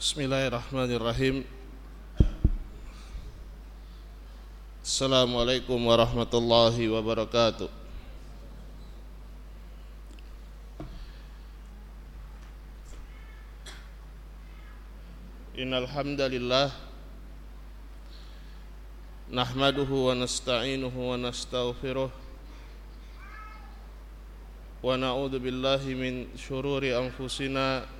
Bismillahirrahmanirrahim. Assalamualaikum warahmatullahi wabarakatuh. Innal hamdalillah nahmaduhu wa nasta'inuhu wa nastaghfiruh wa na'udzu billahi min shururi anfusina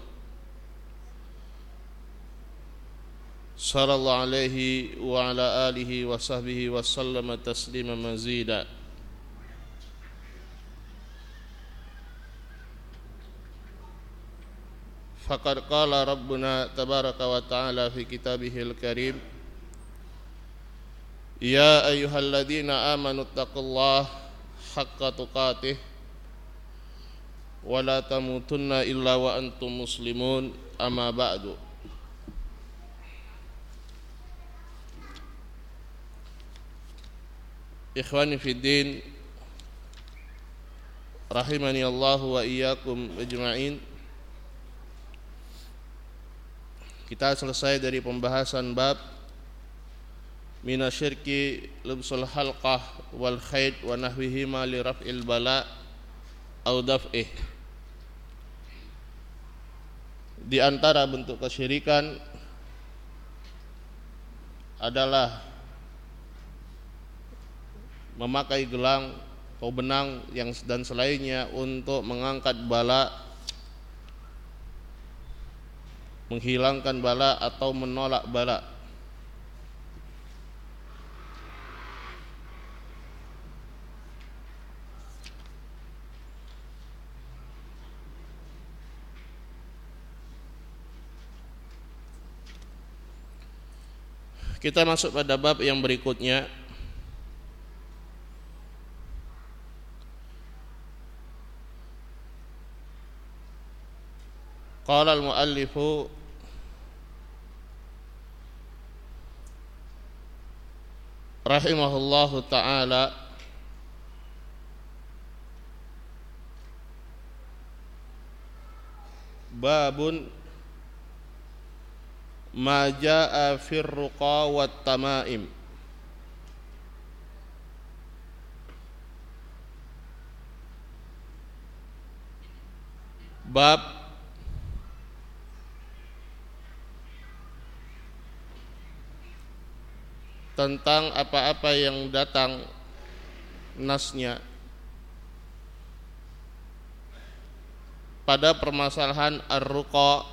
صلى الله عليه وعلى آله وصحبه وسلم تسليما مزيدا فقد قال ربنا تبارك وتعالى في كتابه الكريم يا أيها الذين آمنوا اتقوا الله حق تقاته ولا تموتن إلا وأنتم مسلمون أما بعد Ikhwani fi din rahimani Allah wa iyyakum ajma'in. Kita selesai dari pembahasan bab minasyirki lubsul halqah wal khayd wa nahwihima li raf'il bala au daf'ih. Di antara bentuk kesyirikan adalah memakai gelang atau benang yang dan selainnya untuk mengangkat bala menghilangkan bala atau menolak bala. Kita masuk pada bab yang berikutnya Qala al-muallifu rahimahullahu taala babun ma jaa fir ruqa wat tamaim bab tentang apa-apa yang datang nasnya. Pada permasalahan ar-ruqa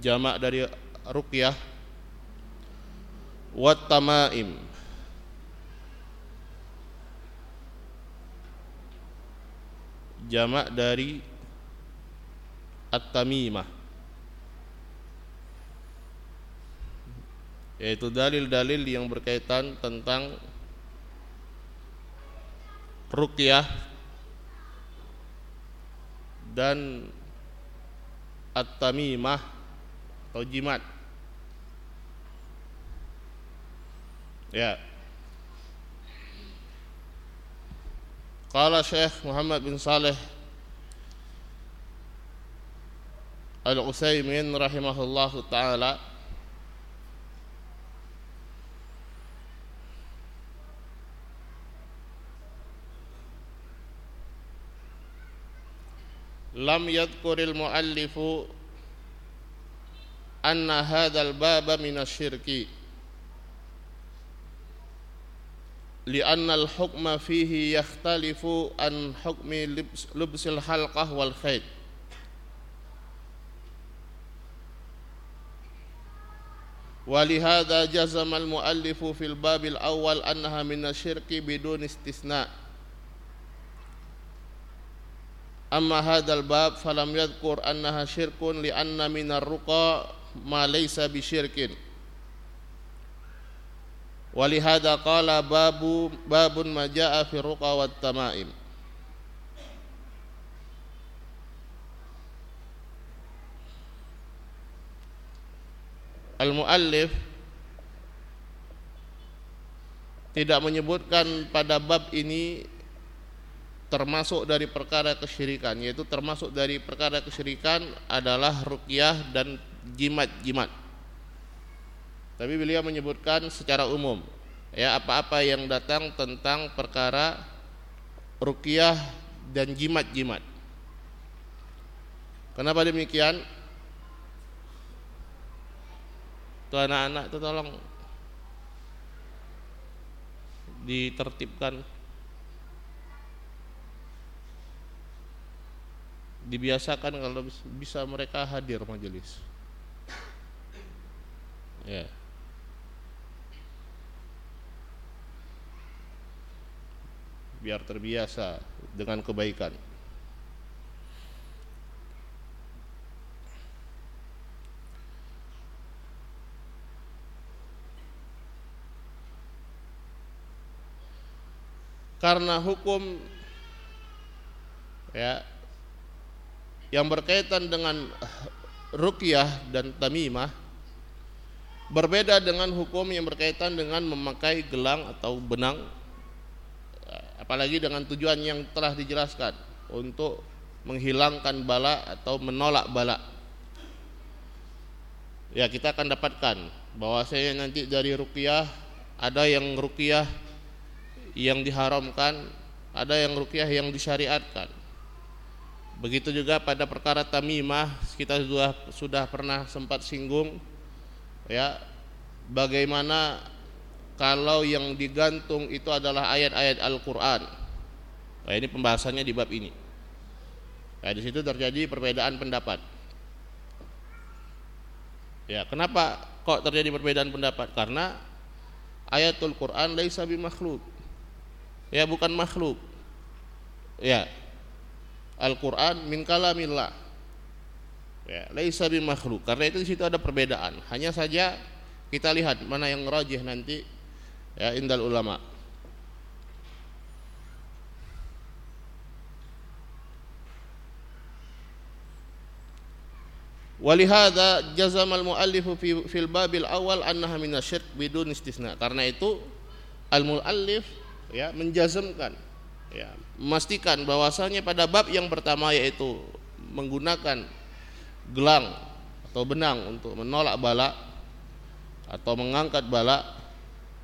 jamak dari ruqyah wat tamaim jamak dari at-tamimah yaitu dalil-dalil yang berkaitan tentang ruqyah dan at-tamimah atau jimat. Ya. Qala Syekh Muhammad bin Saleh Al-Utsaimin rahimahullahu taala لم يذكر المؤلف أن هذا الباب من الشرك. لأن الحكم فيه يختلف عن حكم لبس, الحلقة والخيط. ولهذا جزم المؤلف في الباب الأول أنها من الشرك بدون استثناء. Amma hadzal bab falam yadhkur annaha syirkun li anna minar ruqa ma laysa bisyirkin walihada qala babu babun ma jaa fi ruqa wat tamaim. Al-muallif tidak menyebutkan pada bab ini termasuk dari perkara kesyirikan yaitu termasuk dari perkara kesyirikan adalah ruqyah dan jimat-jimat. Tapi beliau menyebutkan secara umum ya apa-apa yang datang tentang perkara ruqyah dan jimat-jimat. Kenapa demikian? Tuh anak-anak itu tolong ditertibkan dibiasakan kalau bisa mereka hadir majelis. Ya. Biar terbiasa dengan kebaikan. Karena hukum ya yang berkaitan dengan ruqyah dan tamimah berbeda dengan hukum yang berkaitan dengan memakai gelang atau benang apalagi dengan tujuan yang telah dijelaskan untuk menghilangkan bala atau menolak bala ya kita akan dapatkan bahwasanya nanti dari ruqyah ada yang ruqyah yang diharamkan, ada yang rukyah yang disyariatkan. Begitu juga pada perkara tamimah kita sudah sudah pernah sempat singgung ya bagaimana kalau yang digantung itu adalah ayat-ayat Al-Qur'an. Nah, ini pembahasannya di bab ini. Nah, di situ terjadi perbedaan pendapat. Ya, kenapa kok terjadi perbedaan pendapat? Karena ayatul Quran laisa bimakhluk ya bukan makhluk ya Al-Qur'an min kalamillah. Ya laisa bi makhluk karena itu di situ ada perbedaan. Hanya saja kita lihat mana yang rajih nanti ya indal ulama. Walihada jazam al-muallif fi fil babil awal annaha minasyirk bidun istisna. Karena itu al-muallif ya menjazmkan ya memastikan bahwasanya pada bab yang pertama yaitu menggunakan gelang atau benang untuk menolak bala atau mengangkat bala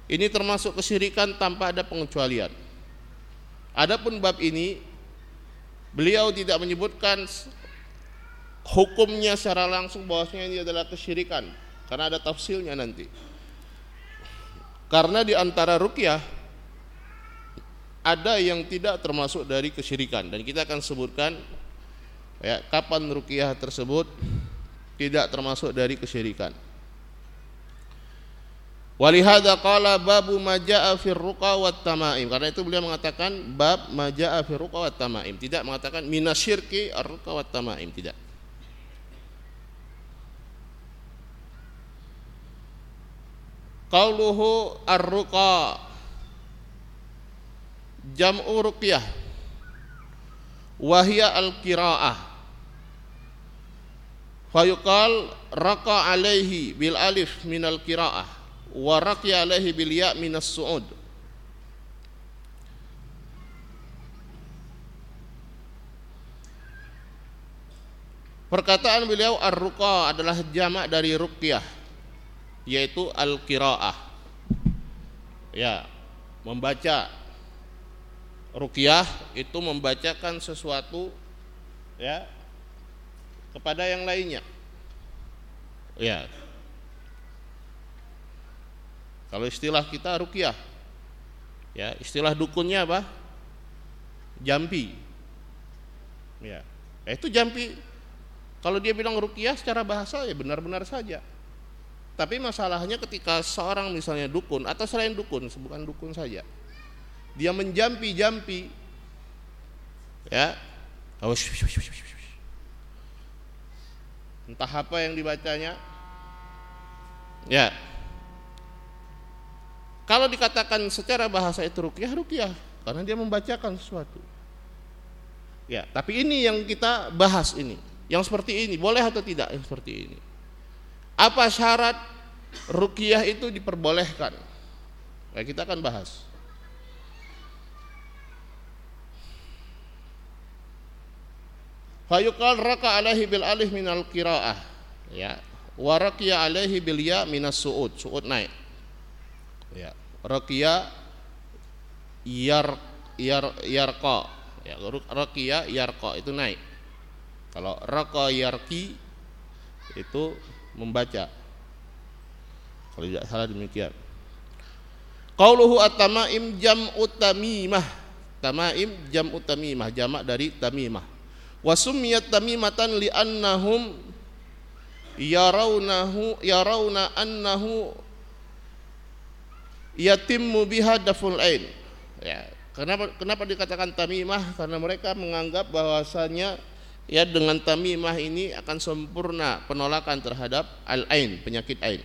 ini termasuk kesyirikan tanpa ada pengecualian. Adapun bab ini beliau tidak menyebutkan hukumnya secara langsung bahwasanya ini adalah kesyirikan karena ada tafsilnya nanti. Karena di antara rukyah ada yang tidak termasuk dari kesyirikan dan kita akan sebutkan ya kapan ruqyah tersebut tidak termasuk dari kesyirikan. Walihada qala babu majaa fir ruqa tamaim. Karena itu beliau mengatakan bab majaa fir ruqa tamaim, tidak mengatakan minasyirki ar-ruqa wat tamaim, tidak. Qauluhu ar-ruqa jam'u ruqyah wahia al-qiraah fayuqal raqa alaihi bil alif min al-qiraah wa raqiya alaihi bil ya min as-su'ud Perkataan beliau ar-ruqa adalah jamak dari ruqyah yaitu al-qiraah. Ya, membaca rukyah itu membacakan sesuatu ya kepada yang lainnya. Ya. Kalau istilah kita rukyah. Ya, istilah dukunnya apa? Jampi. Ya. ya itu jampi. Kalau dia bilang rukyah secara bahasa ya benar-benar saja. Tapi masalahnya ketika seorang misalnya dukun atau selain dukun, bukan dukun saja dia menjampi-jampi ya entah apa yang dibacanya Ya. Kalau dikatakan secara bahasa itu rukyah, rukyah karena dia membacakan sesuatu. Ya, tapi ini yang kita bahas ini. Yang seperti ini, boleh atau tidak yang seperti ini? Apa syarat rukyah itu diperbolehkan? Nah, kita akan bahas. Fayuqal raka alaihi bil alih minal qiraah. Ya. Wa raqiya alaihi bil ya minas su'ud. Su'ud naik. Ya. Raqiya yar yar yarqa. Ya, raqiya yarqa itu naik. Kalau raqa yarqi itu membaca. Kalau tidak salah demikian. Qauluhu at-tamaim jam'u tamimah. Tamaim jam'u tamimah, jamak dari tamimah wasumiyat tamimatan li annahum yarawnahu yarawna annahu yatimmu biha daful ain. Ya kenapa kenapa dikatakan tamimah? Karena mereka menganggap bahwasanya ya dengan tamimah ini akan sempurna penolakan terhadap al ain penyakit ain.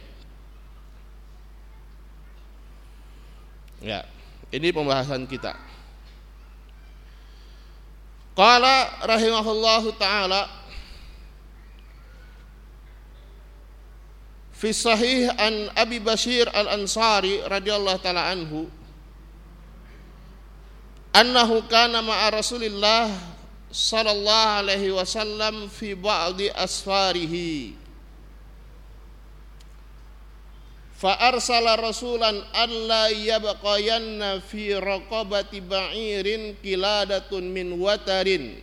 Ya ini pembahasan kita Qala rahimahullahu taala fi sahih an Abi Bashir Al-Ansari radhiyallahu taala anhu annahu kana ma'a Rasulillah sallallahu alaihi wasallam fi ba'di asfarihi fa arsala rasulan alla yabqayanna fi raqabati ba'irin kiladatun min watarin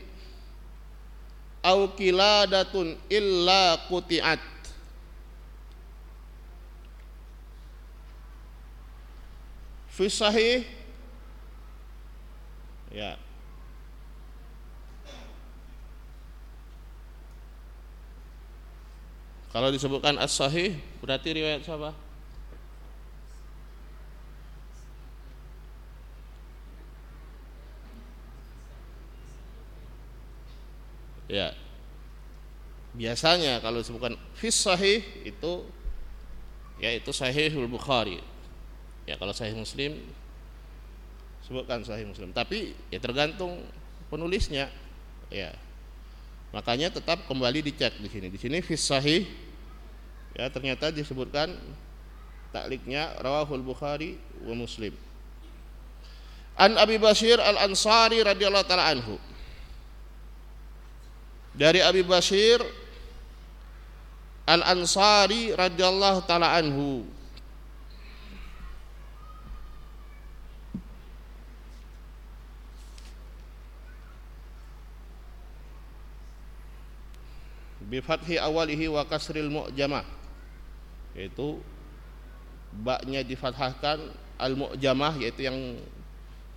au kiladatun illa quti'at fi sahih ya Kalau disebutkan as-sahih berarti riwayat siapa? Ya. Biasanya kalau disebutkan fis sahih itu yaitu sahihul Bukhari. Ya kalau sahih Muslim sebutkan sahih Muslim. Tapi ya tergantung penulisnya. Ya. Makanya tetap kembali dicek di sini. Di sini fis sahih ya ternyata disebutkan takliknya rawahul Bukhari wa Muslim. An Abi Bashir Al-Ansari radhiyallahu taala anhu dari Abi Bashir Al-Ansari radhiyallahu taala anhu. Bi fathi awalihi wa kasril mu'jamah. Yaitu baknya difathahkan al mu'jamah yaitu yang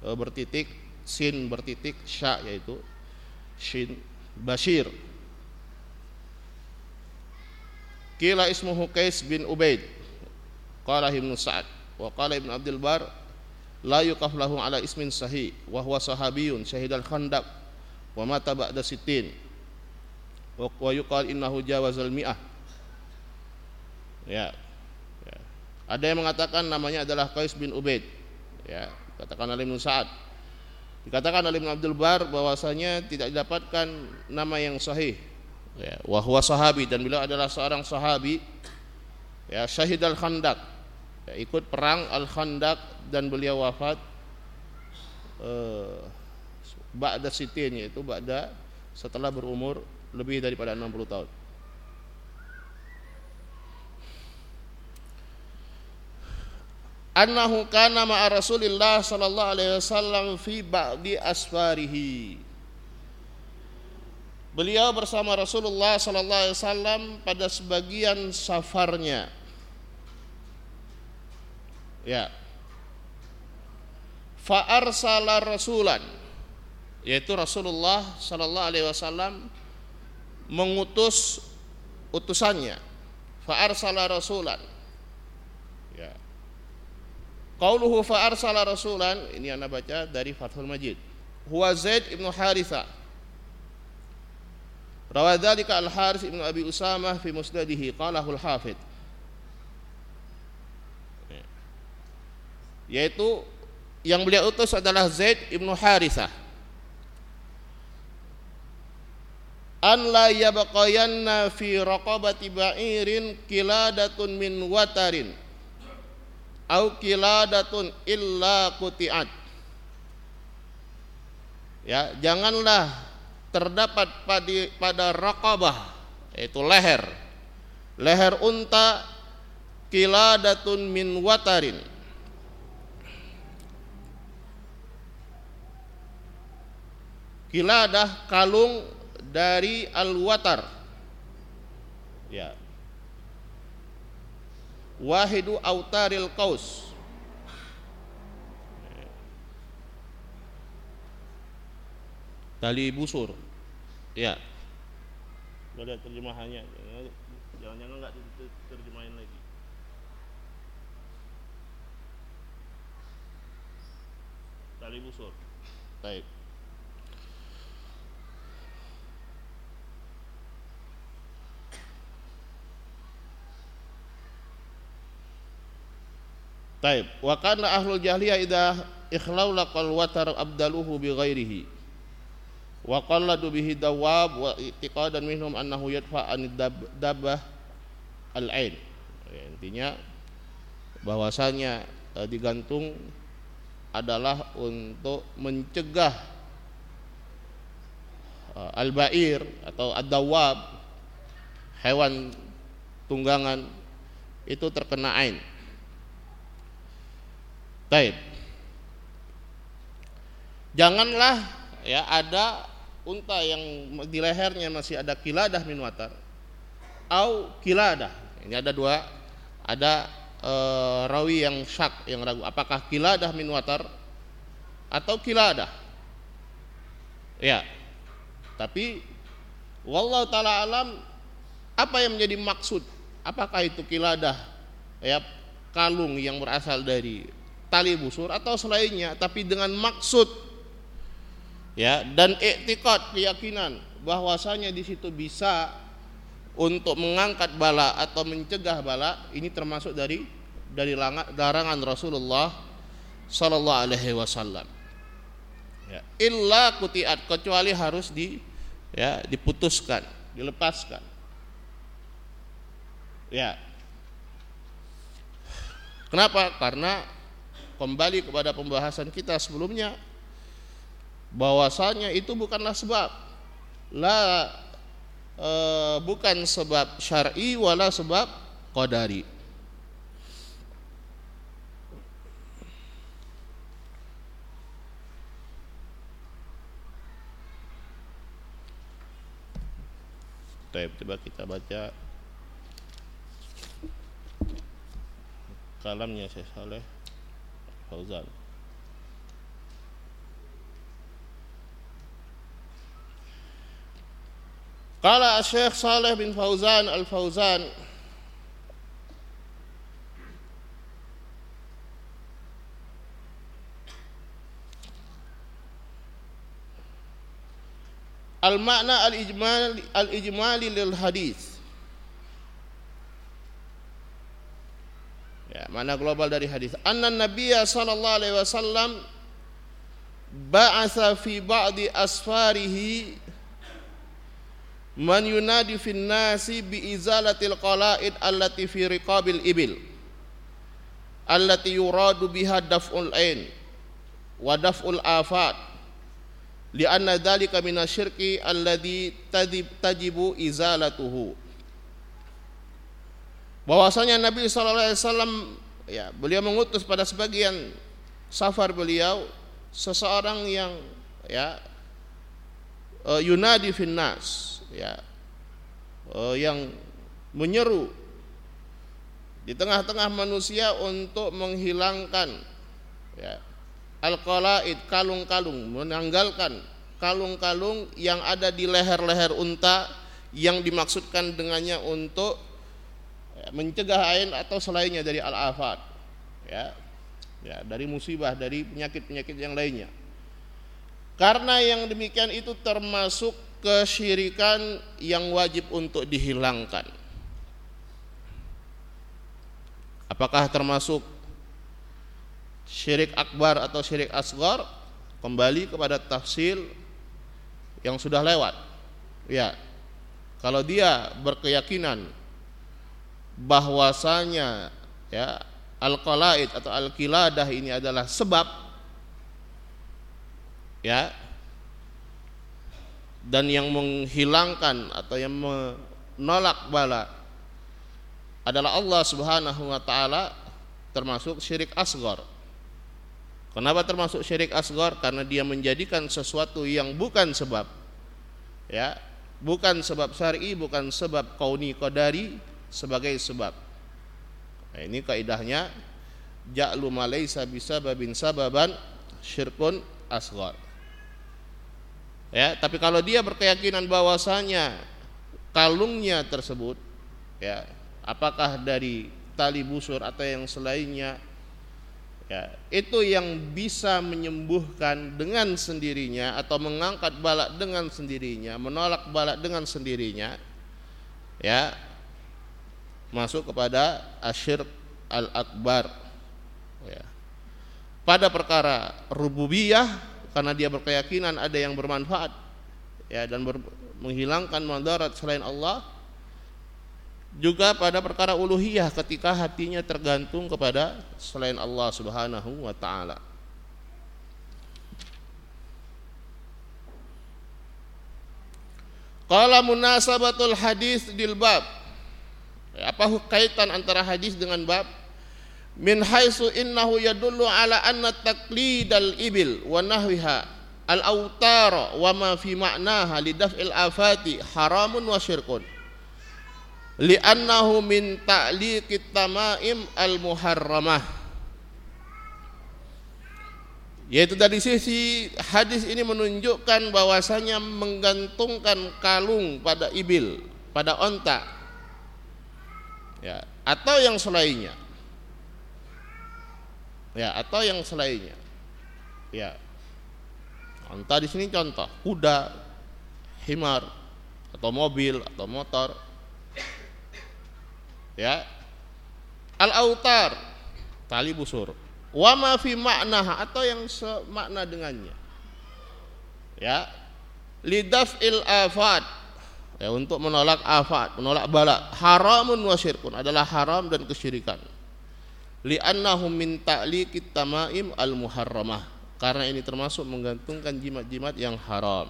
e, bertitik sin bertitik sya yaitu shin Bashir. Kila ismuhu Qais bin Ubaid. Qala Ibnu Sa'ad Wa qala Ibnu Abdul Bar La yukaf lahu ala ismin sahih Wa huwa sahabiyun syahidal khandaq Wa mata ba'da sitin Wa yuqal innahu jawazal mi'ah. Ya. ya. Ada yang mengatakan namanya adalah Qais bin Ubaid. Ya Katakan Ibnu Sa'ad Dikatakan oleh Ibn Abdul Bar bahwasanya tidak didapatkan nama yang sahih. Ya, wahwa sahabi dan beliau adalah seorang sahabi ya syahid al khandaq ya, ikut perang al khandaq dan beliau wafat uh, ba'da sitin yaitu ba'da setelah berumur lebih daripada 60 tahun. Annahu kana ma'a Rasulillah sallallahu alaihi wasallam fi ba'di asfarihi. Beliau bersama Rasulullah sallallahu alaihi wasallam pada sebagian safarnya. Ya. Fa arsala rasulan yaitu Rasulullah sallallahu alaihi wasallam mengutus utusannya. Fa arsala rasulan Qauluhu fa arsala rasulan ini anda baca dari Fathul Majid. Huwa Zaid ibnu Haritha. Rawa dzalika Al Harith ibnu Abi Usamah fi musnadihi qalahu Al Hafidh. yaitu yang beliau utus adalah Zaid ibnu Harithah an la yabqayanna fi raqabati ba'irin kiladatun min watarin au kiladatun illa kutiat. Ya janganlah terdapat pada pada raqabah yaitu leher. Leher unta kiladatun min watarin. Kiladah kalung dari al-watar. Ya wahidu autaril qaus. Tali busur. Ya. Ada terjemahannya. Jangan-jangan nggak terjemahin lagi. Tali busur. Baik Taib. Wa kana ahlul jahiliyah idza ikhlau laqal watar abdaluhu bi ghairihi. Wa qalladu bihi dawab wa i'tiqadan minhum annahu yadfa an dabah al-ain. Ya, intinya bahwasanya eh, digantung adalah untuk mencegah eh, al-ba'ir atau ad-dawab hewan tunggangan itu terkena ain Baik. Janganlah ya ada unta yang di lehernya masih ada kiladah min watar au kiladah. Ini ada dua ada e, rawi yang syak yang ragu apakah kiladah min watar atau kiladah. Ya. Tapi wallahu taala alam apa yang menjadi maksud? Apakah itu kiladah ya kalung yang berasal dari tali busur atau selainnya tapi dengan maksud ya dan iktikad keyakinan bahwasanya di situ bisa untuk mengangkat bala atau mencegah bala ini termasuk dari dari larangan Rasulullah sallallahu alaihi wasallam. Ya illa kutiat kecuali harus di ya diputuskan dilepaskan. Ya. Kenapa? Karena kembali kepada pembahasan kita sebelumnya bahwasanya itu bukanlah sebab. La e, bukan sebab syar'i wala sebab qadari. Coba kita baca. Kalamnya Syekh Saleh فوزان قال الشيخ صالح بن فوزان الفوزان المعنى الإجمالي الإجمالي للحديث. Mana global dari hadis. Anna Nabiya sallallahu alaihi wasallam ba'atha fi ba'di asfarihi man yunadi fin nasi bi izalatil qala'id allati fi riqabil ibil allati yuradu biha daf'ul ain wa daf'ul afat lianna dhalika minasyirki alladhi tajibu izalatuhu bahwasanya Nabi sallallahu alaihi wasallam ya beliau mengutus pada sebagian safar beliau seseorang yang ya uh, yunadi finnas ya uh, yang menyeru di tengah-tengah manusia untuk menghilangkan ya al-qalaid kalung-kalung menanggalkan kalung-kalung yang ada di leher-leher unta yang dimaksudkan dengannya untuk ya, mencegah ain atau selainnya dari al-afat ya ya dari musibah dari penyakit-penyakit yang lainnya karena yang demikian itu termasuk kesyirikan yang wajib untuk dihilangkan apakah termasuk syirik akbar atau syirik asgar kembali kepada tafsir yang sudah lewat. Ya. Kalau dia berkeyakinan bahwasanya ya al-qalaid atau al-qiladah ini adalah sebab ya dan yang menghilangkan atau yang menolak bala adalah Allah Subhanahu wa taala termasuk syirik asgar. Kenapa termasuk syirik asgar? Karena dia menjadikan sesuatu yang bukan sebab ya, bukan sebab syar'i, bukan sebab kauni qadari sebagai sebab. Nah, ini kaidahnya ja'lu malaysa bisababin sababan syirkun asgar. Ya, tapi kalau dia berkeyakinan bahwasanya kalungnya tersebut ya, apakah dari tali busur atau yang selainnya ya, itu yang bisa menyembuhkan dengan sendirinya atau mengangkat balak dengan sendirinya, menolak balak dengan sendirinya ya masuk kepada asyir al-akbar ya. pada perkara rububiyah karena dia berkeyakinan ada yang bermanfaat ya dan ber, menghilangkan madarat selain Allah juga pada perkara uluhiyah ketika hatinya tergantung kepada selain Allah Subhanahu wa taala. Qala munasabatul hadis dil bab. Apa kaitan antara hadis dengan bab? min haitsu innahu yadullu ala anna taqlidal ibil wa nahwiha al autar wa ma fi ma'naha li daf'il afati haramun wa syirkun. Li'annahu min ta'liqit tamaim al muharramah yaitu dari sisi hadis ini menunjukkan bahwasanya menggantungkan kalung pada ibil pada onta ya atau yang selainnya. Ya atau yang selainnya. Ya. Entah di sini contoh kuda himar atau mobil atau motor. Ya. Al autar tali busur. Wa ma fi makna atau yang semakna dengannya. Ya. Lidaf il afat ya untuk menolak afat menolak bala. Haramun wa syirkun adalah haram dan kesyirikan. Li'annahu min ta'liqit tamaim al muharramah karena ini termasuk menggantungkan jimat-jimat yang haram.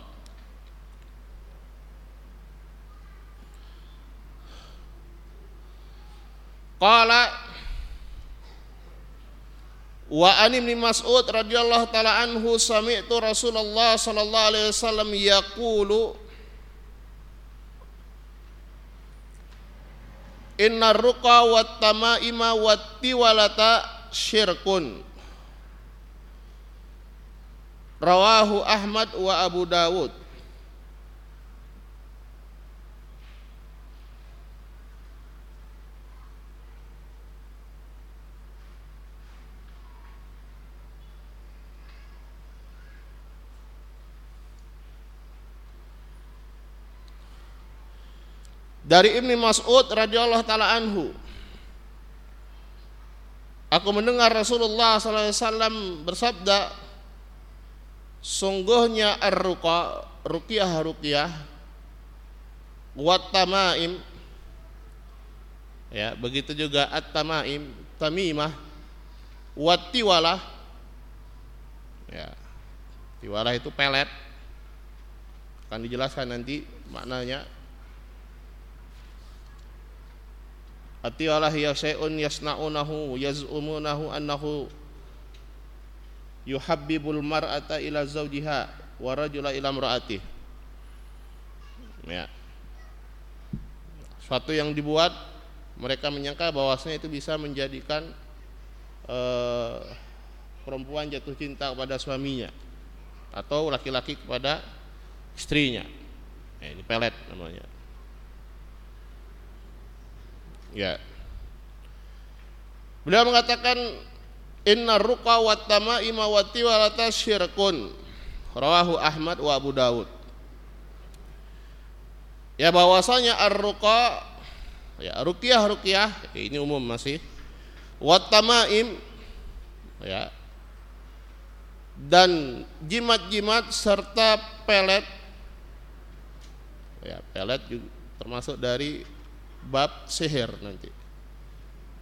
Qala wa an ibn Mas'ud radhiyallahu taala anhu sami'tu Rasulullah sallallahu alaihi wasallam yaqulu Inna ruqa wa tamaima wa tiwalata syirkun. Rawahu Ahmad wa Abu Dawud Dari Ibni Mas'ud radhiyallahu taala anhu. Aku mendengar Rasulullah SAW bersabda Sungguhnya ar-ruqa Ruqyah ruqyah Wat tamaim Ya begitu juga at-tamaim Tamimah Wat tiwalah Ya Tiwalah itu pelet. Akan dijelaskan nanti maknanya Atiyalah ya syai'un yasna'unahu yaz'umunahu annahu yuhabbibul mar'ata ila zawjiha wa rajula ila imra'atih. Ya. Suatu yang dibuat mereka menyangka bahwasanya itu bisa menjadikan uh, perempuan jatuh cinta kepada suaminya atau laki-laki kepada istrinya. Nah, ini pelet namanya. Ya. Beliau mengatakan inna ruqa wa tamaima wa tiwalata syirkun. Rawahu Ahmad wa Abu Dawud. Ya bahwasanya ar-ruqa ya ruqyah ruqyah ini umum masih. Wa tamaim ya dan jimat-jimat serta pelet ya pelet juga termasuk dari bab sihir nanti.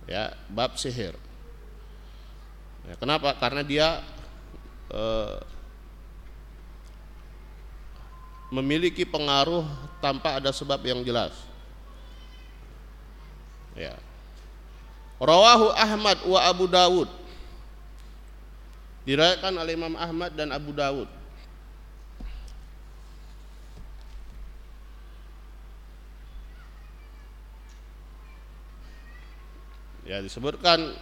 Ya bab sihir. Ya, kenapa? Karena dia eh, memiliki pengaruh tanpa ada sebab yang jelas. Ya. Rawahu Ahmad wa Abu Dawud. Diriwayatkan oleh Imam Ahmad dan Abu Dawud ya disebutkan.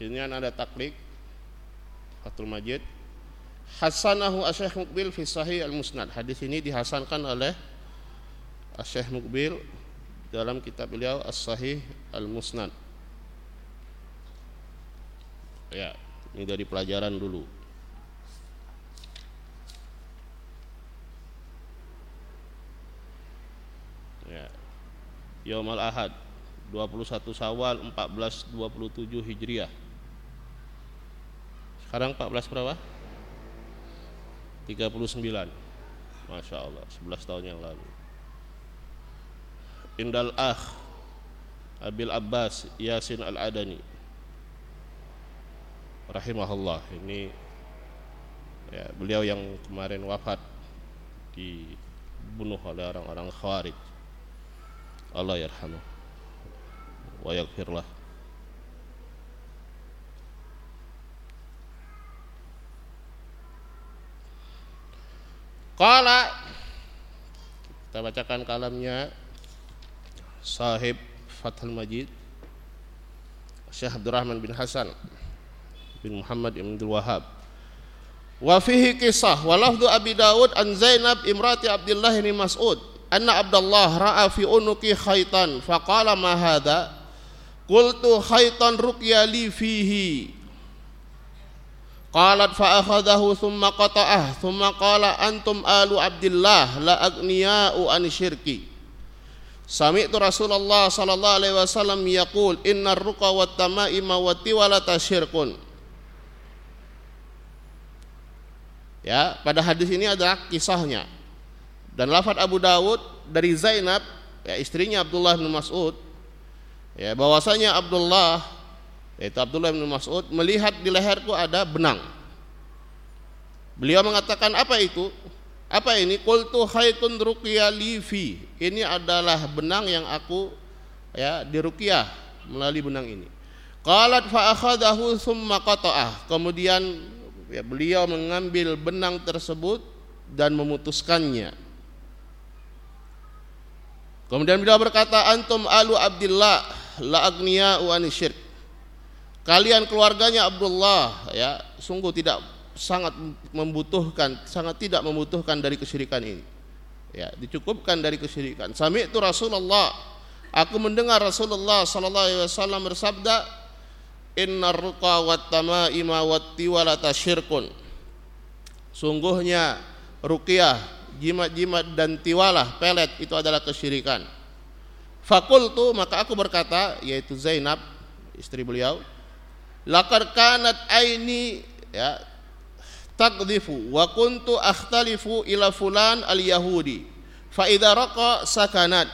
Sini ada taklik. Fathul Majid. Hasanahu Asyikh Mukbil fi Sahih Al-Musnad hadis ini dihasankan oleh Asyikh Mukbil dalam kitab beliau As-Sahih Al-Musnad ya ini dari pelajaran dulu Yaumal Ahad 21 Sawal 1427 Hijriah. Sekarang 14 berapa? 39 Masya Allah 11 tahun yang lalu. Indal Akh Abil Abbas Yasin Al-Adani. Rahimahullah Ini ya, Beliau yang kemarin wafat Dibunuh oleh orang-orang Khawarij Allah yarhamu wa yaghfir lah. Qala kita bacakan kalamnya sahib Fathul Majid Syekh Abdurrahman bin Hasan bin Muhammad bin Abdul Wahab wa fihi kisah wa lafdu Abi Dawud an Zainab imrati Abdullah bin Mas'ud anna Abdullah ra'a fi unuki khaitan faqala ma hadha? Qultu khaitan ruqya li fihi. Qalat fa akhadahu thumma qata'ah thumma qala antum alu Abdullah la agniya'u an syirki Sami'tu Rasulullah sallallahu alaihi wasallam yaqul innar ruqa wat tamaima wat tiwalata syirkun Ya, pada hadis ini ada kisahnya. Dan lafadz Abu Dawud dari Zainab, ya istrinya Abdullah bin Mas'ud, ya bahwasanya Abdullah yaitu Abdullah bin Mas'ud melihat di leherku ada benang. Beliau mengatakan apa itu? Apa ini? Qultu khaitun ruqya li fi. Ini adalah benang yang aku ya diruqyah melalui benang ini. Qalat fa akhadahu thumma qata'ah. Kemudian ya, beliau mengambil benang tersebut dan memutuskannya. Kemudian beliau berkata, "Antum alu Abdullah la agniya wa syirk." Kalian keluarganya Abdullah ya, sungguh tidak sangat membutuhkan, sangat tidak membutuhkan dari kesyirikan ini. Ya, dicukupkan dari kesyirikan. Sami itu Rasulullah, aku mendengar Rasulullah sallallahu alaihi wasallam bersabda, "Innar ruqa wat tamaima wat tiwalata syirkun." Sungguhnya ruqyah jimat-jimat dan tiwalah pelet itu adalah kesyirikan. Fakultu maka aku berkata yaitu Zainab istri beliau lakar kanat aini ya takdifu wa kuntu akhtalifu ila fulan al yahudi fa idza raqa sakanat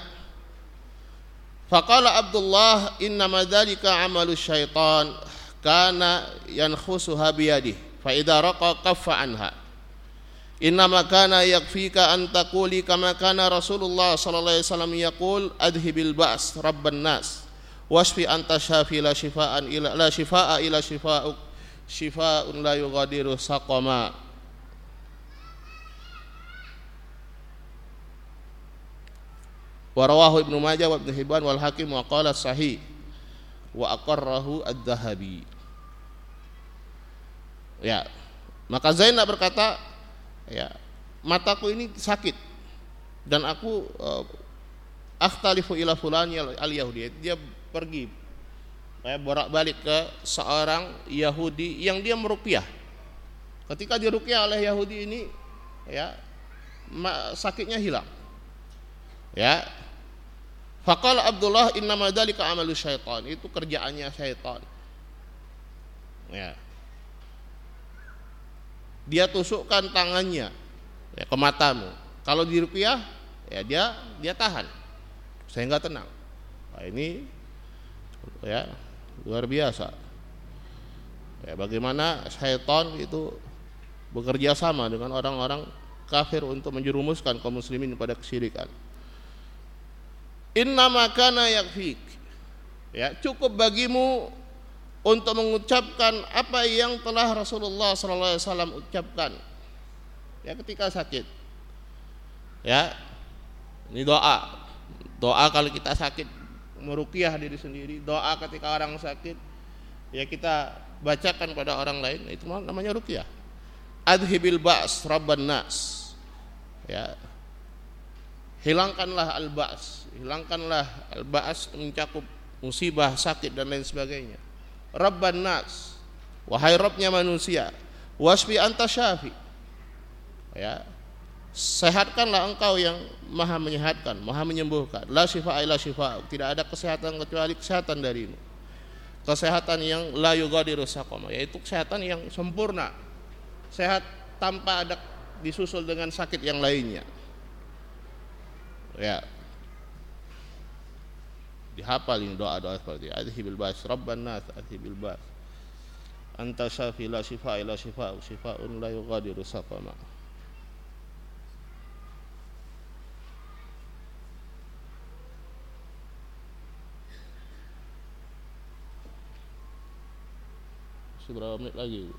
faqala Abdullah inna dzalika amalu syaitan kana yankhusuha biyadihi fa idza raqa kaffa anha Innama kana yakfika an taquli kama kana Rasulullah sallallahu alaihi wasallam yaqul adhibil ba's rabban nas wasfi anta syafi la shifaan ila la shifaa ila shifaa'uk shifaa'un la yughadiru saqama. Wa rawahu Ibnu Majah wa Ibnu Hibban wal Hakim wa qala sahih wa aqarrahu ad-Dhahabi ya maka Zainab berkata ya mataku ini sakit dan aku uh, akhtalifu ila fulani al yahudi dia pergi ya, bolak-balik ke seorang Yahudi yang dia merupiah ketika dirupiah oleh Yahudi ini ya sakitnya hilang ya Faqala Abdullah innama dzalika amalu syaitan. Itu kerjaannya syaitan. Ya. Dia tusukkan tangannya ya, ke matamu. Kalau di rupiah, ya dia dia tahan. Saya nggak tenang. Nah, ini ya luar biasa. Ya, bagaimana syaitan itu bekerja sama dengan orang-orang kafir untuk menjerumuskan kaum muslimin pada kesyirikan. Inna makana yakfik. Ya, cukup bagimu untuk mengucapkan apa yang telah Rasulullah SAW ucapkan. Ya, ketika sakit. Ya. Ini doa. Doa kalau kita sakit merukiah diri sendiri, doa ketika orang sakit ya kita bacakan pada orang lain itu namanya rukiah. Adhibil ba's rabban nas. Ya, hilangkanlah al-ba's hilangkanlah al-ba's mencakup musibah sakit dan lain sebagainya rabban nas. Wahai robnya manusia wasfi anta syafi. Ya. Sehatkanlah engkau yang maha menyehatkan maha menyembuhkan. La syifa illa syifa tidak ada kesehatan kecuali kesehatan darimu. Kesehatan yang la yugadiru saqama yaitu kesehatan yang sempurna. Sehat tanpa ada disusul dengan sakit yang lainnya. Ya dihafal ini doa-doa seperti adhibil bas rabban nas adhibil bas. Anta syafi la shifa ila shifa shifaun la yughadiru saqama. Berapa menit lagi?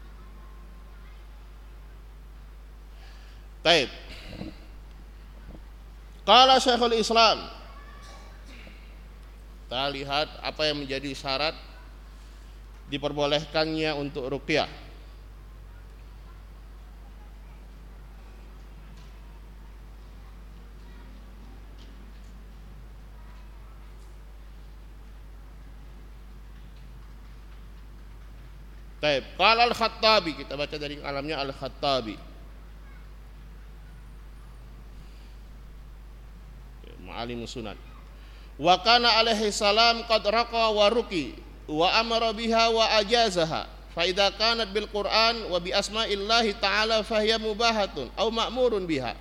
Taib. Kala Syekhul Islam Kita lihat apa yang menjadi syarat Diperbolehkannya untuk ruqyah Taib. Qala al-Khattabi, kita baca dari alamnya al-Khattabi. Ma'alim sunan. Wa kana alaihi salam qad raqa wa ruqi wa amara biha wa ajazaha. Fa idza kanat bil Qur'an wa bi asma'illahi ta'ala fahiya mubahatun aw ma'murun biha.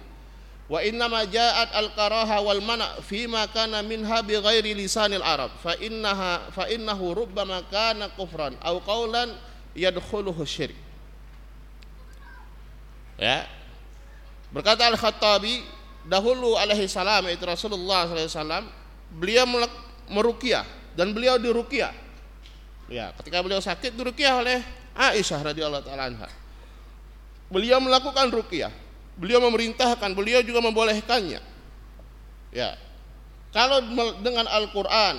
Wa inna ma ja'at al karaha wal mana' fi ma kana minha bi ghairi lisanil arab fa innaha fa innahu rubbama kana kufran aw qawlan yadkhuluhu syirik. Ya. Berkata Al-Khattabi dahulu alaihi salam itu Rasulullah SAW beliau merukiah dan beliau dirukiah. Ya ketika beliau sakit dirukiah oleh Aisyah radhiyallahu taala anha. Beliau melakukan rukiah. Beliau memerintahkan beliau juga membolehkannya. Ya. Kalau dengan Al-Qur'an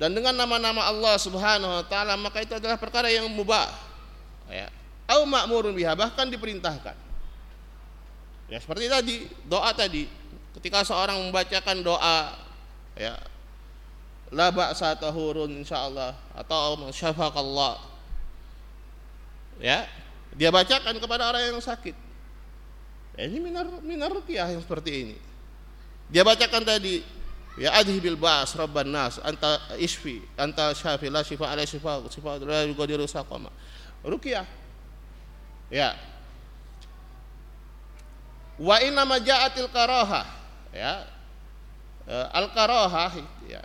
dan dengan nama-nama Allah Subhanahu wa taala maka itu adalah perkara yang mubah. Ya. Au ma'murun biha bahkan diperintahkan. Ya seperti tadi, doa tadi. Ketika seorang membacakan doa ya la ba'sa tahurun insyaallah atau syafaqallah. Ya, dia bacakan kepada orang yang sakit. Ya, ini minar minar ruqyah yang seperti ini. Dia bacakan tadi ya adhi bil ba'as rabban nas anta isfi anta syafi la shifa ala shifa shifa la yugadiru saqama. Ruqyah. Ya, wa inna maja'atil karaha ya e, al karaha ya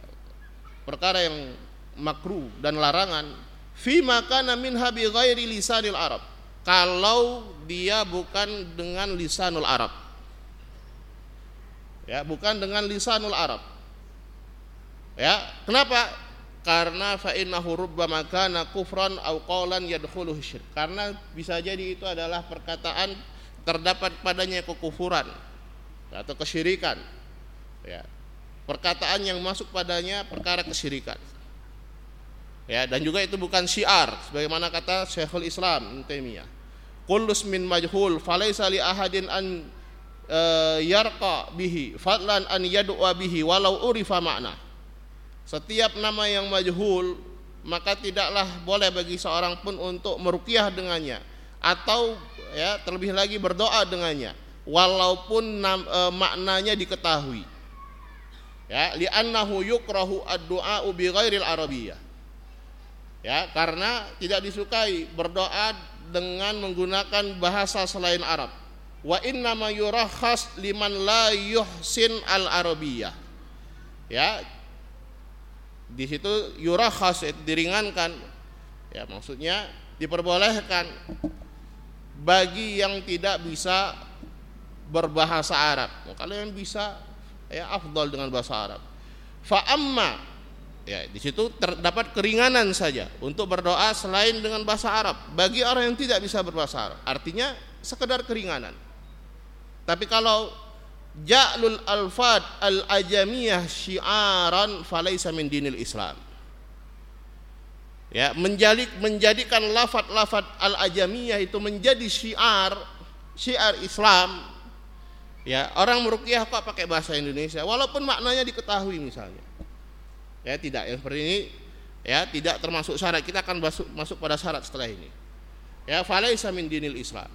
perkara yang makruh dan larangan fi makana minha bi ghairi lisanil arab. Kalau dia bukan dengan lisanul arab. Ya bukan dengan lisanul arab. Ya kenapa? Karena fa innahu rubbama kana kufran aw qawlan yadkhuluhu syirk. Karena bisa jadi itu adalah perkataan terdapat padanya kekufuran atau kesyirikan. Ya perkataan yang masuk padanya perkara kesyirikan. Ya dan juga itu bukan syiar sebagaimana kata Syekhul Islam Taimiyah. Kullus min majhul falaysa li ahadin an uh, yarqa bihi fadlan an yad'a bihi walau urifa makna setiap nama yang majhul maka tidaklah boleh bagi seorang pun untuk meruqyah dengannya atau ya terlebih lagi berdoa dengannya walaupun nam, e, maknanya diketahui Ya, li'annahu yukrahu ad-du'a bi ghairil arabiyyah. Ya, karena tidak disukai berdoa dengan menggunakan bahasa selain Arab. Wa inna ma yurakhas liman la yuhsin al-arabiyyah. Ya. Di situ yurakhas diringankan. Ya, maksudnya diperbolehkan bagi yang tidak bisa berbahasa Arab. Kalau yang bisa ya afdal dengan bahasa Arab. Fa amma ya di situ terdapat keringanan saja untuk berdoa selain dengan bahasa Arab bagi orang yang tidak bisa berbahasa Arab. Artinya sekedar keringanan. Tapi kalau ja'lul alfad al-ajamiyah syiaran falaisa min dinil Islam. Ya, menjadi menjadikan lafat-lafat al-ajamiyah itu menjadi syiar syiar Islam Ya, orang merukyah kok pakai bahasa Indonesia walaupun maknanya diketahui misalnya. Ya, tidak yang seperti ini ya tidak termasuk syarat. Kita akan masuk masuk pada syarat setelah ini. Ya, falaisa min dinil Islam.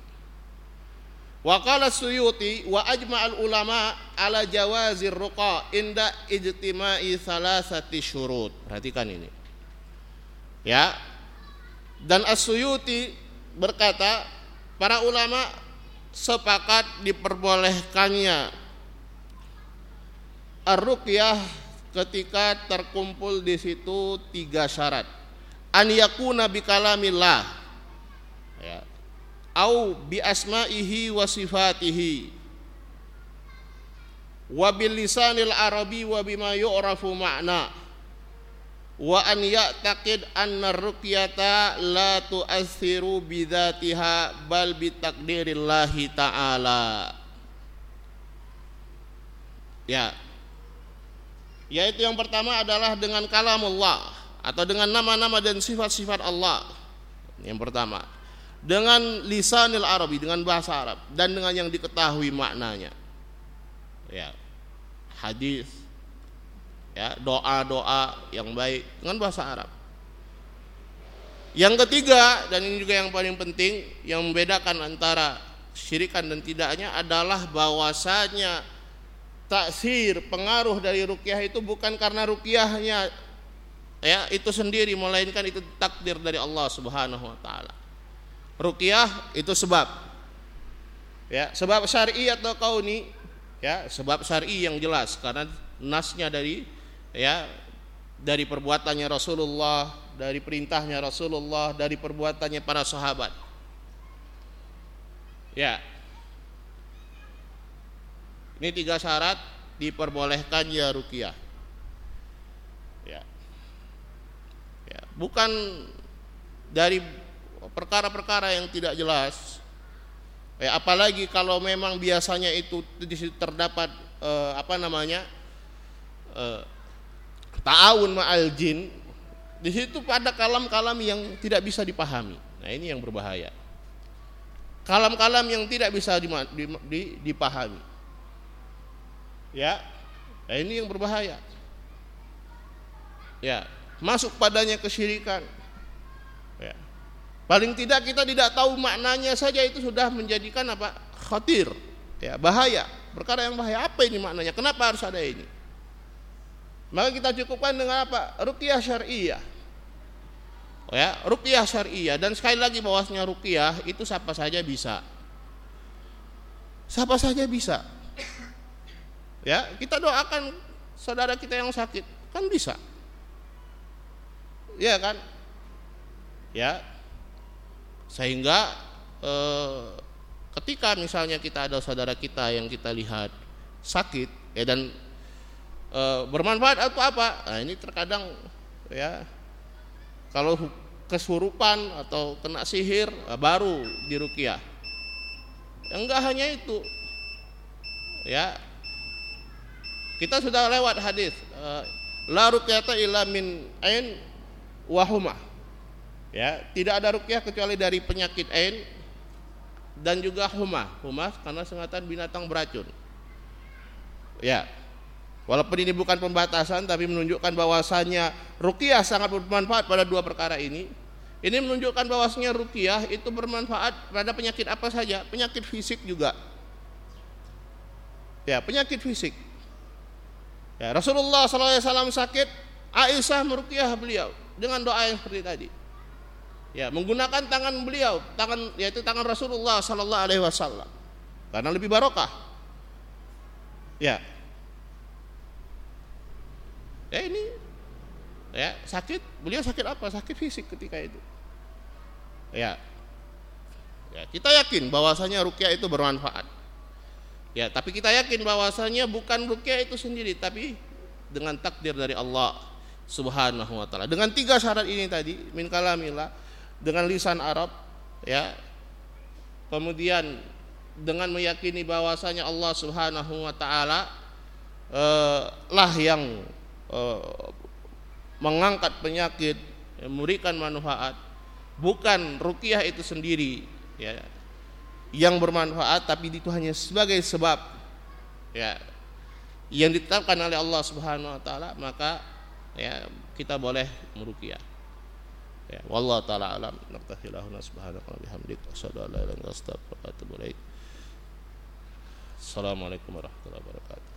Wa qala Suyuti wa ajma'al ulama ala jawazir ruqa inda ijtima'i salasati syurut. Perhatikan ini. Ya. Dan As-Suyuti berkata para ulama sepakat diperbolehkannya. Ar-ruqyah ketika terkumpul di situ tiga syarat. An yakuna bi kalamillah. Ya. Au bi asma'ihi wa sifatihi. Wa bil lisanil arabi wa bima yu'rafu ma'na wa an ya'taqid anna ruqyata la tu'athiru bidzatiha bal bi takdirillahi ta'ala ya. Yaitu yang pertama adalah dengan kalamullah atau dengan nama-nama dan sifat-sifat Allah. Yang pertama. Dengan lisanil arabi dengan bahasa Arab dan dengan yang diketahui maknanya. Ya. Hadis ya doa-doa yang baik dengan bahasa Arab. Yang ketiga dan ini juga yang paling penting yang membedakan antara syirikan dan tidaknya adalah bahwasanya taksir pengaruh dari rukyah itu bukan karena rukyahnya ya itu sendiri melainkan itu takdir dari Allah Subhanahu wa taala. Rukyah itu sebab ya sebab syar'i atau kauni ya sebab syar'i yang jelas karena nasnya dari ya dari perbuatannya Rasulullah, dari perintahnya Rasulullah, dari perbuatannya para sahabat. Ya. Ini tiga syarat diperbolehkan ya rukiah. Ya. Ya, bukan dari perkara-perkara yang tidak jelas. Ya, apalagi kalau memang biasanya itu terdapat eh, apa namanya? Eh, ta'awun ma'al jin di situ pada kalam-kalam yang tidak bisa dipahami. Nah, ini yang berbahaya. Kalam-kalam yang tidak bisa dipahami. Ya. Nah, ini yang berbahaya. Ya, masuk padanya kesyirikan. Ya. Paling tidak kita tidak tahu maknanya saja itu sudah menjadikan apa? khatir. Ya, bahaya. Perkara yang bahaya apa ini maknanya? Kenapa harus ada ini? Maka kita cukupkan dengan apa? Ruqyah syariah. Oh ya, ruqyah syariah dan sekali lagi bahwasanya ruqyah itu siapa saja bisa. Siapa saja bisa. Ya, kita doakan saudara kita yang sakit, kan bisa. Ya kan? Ya. Sehingga eh, ketika misalnya kita ada saudara kita yang kita lihat sakit ya dan e, bermanfaat atau apa? Nah ini terkadang ya kalau kesurupan atau kena sihir nah, baru dirukiah ya, enggak hanya itu ya. Kita sudah lewat hadis e, la ruqyata illa min ain wahuma ya tidak ada rukyah kecuali dari penyakit ain dan juga huma huma karena sengatan binatang beracun. Ya Walaupun ini bukan pembatasan tapi menunjukkan bahwasanya rukiah sangat bermanfaat pada dua perkara ini. Ini menunjukkan bahwasanya rukiah itu bermanfaat pada penyakit apa saja, penyakit fisik juga. Ya, penyakit fisik. Ya, Rasulullah SAW sakit, Aisyah meruqyah beliau dengan doa yang seperti tadi. Ya, menggunakan tangan beliau, tangan yaitu tangan Rasulullah sallallahu alaihi wasallam. Karena lebih barokah. Ya. Ya ini ya sakit, beliau sakit apa? Sakit fisik ketika itu. Ya. Ya, kita yakin bahwasanya rukyah itu bermanfaat. Ya, tapi kita yakin bahwasanya bukan rukyah itu sendiri, tapi dengan takdir dari Allah Subhanahu wa taala. Dengan tiga syarat ini tadi, min kalamillah, dengan lisan Arab, ya. Kemudian dengan meyakini bahwasanya Allah Subhanahu wa taala eh, lah yang eh, mengangkat penyakit, memberikan manfaat, bukan rukyah itu sendiri, ya yang bermanfaat tapi itu hanya sebagai sebab ya yang ditetapkan oleh Allah Subhanahu wa taala maka ya kita boleh meruqyah ya wallahu taala alam. Naktahilahu subhanaka wa bihamdika assalamualaikum warahmatullahi wabarakatuh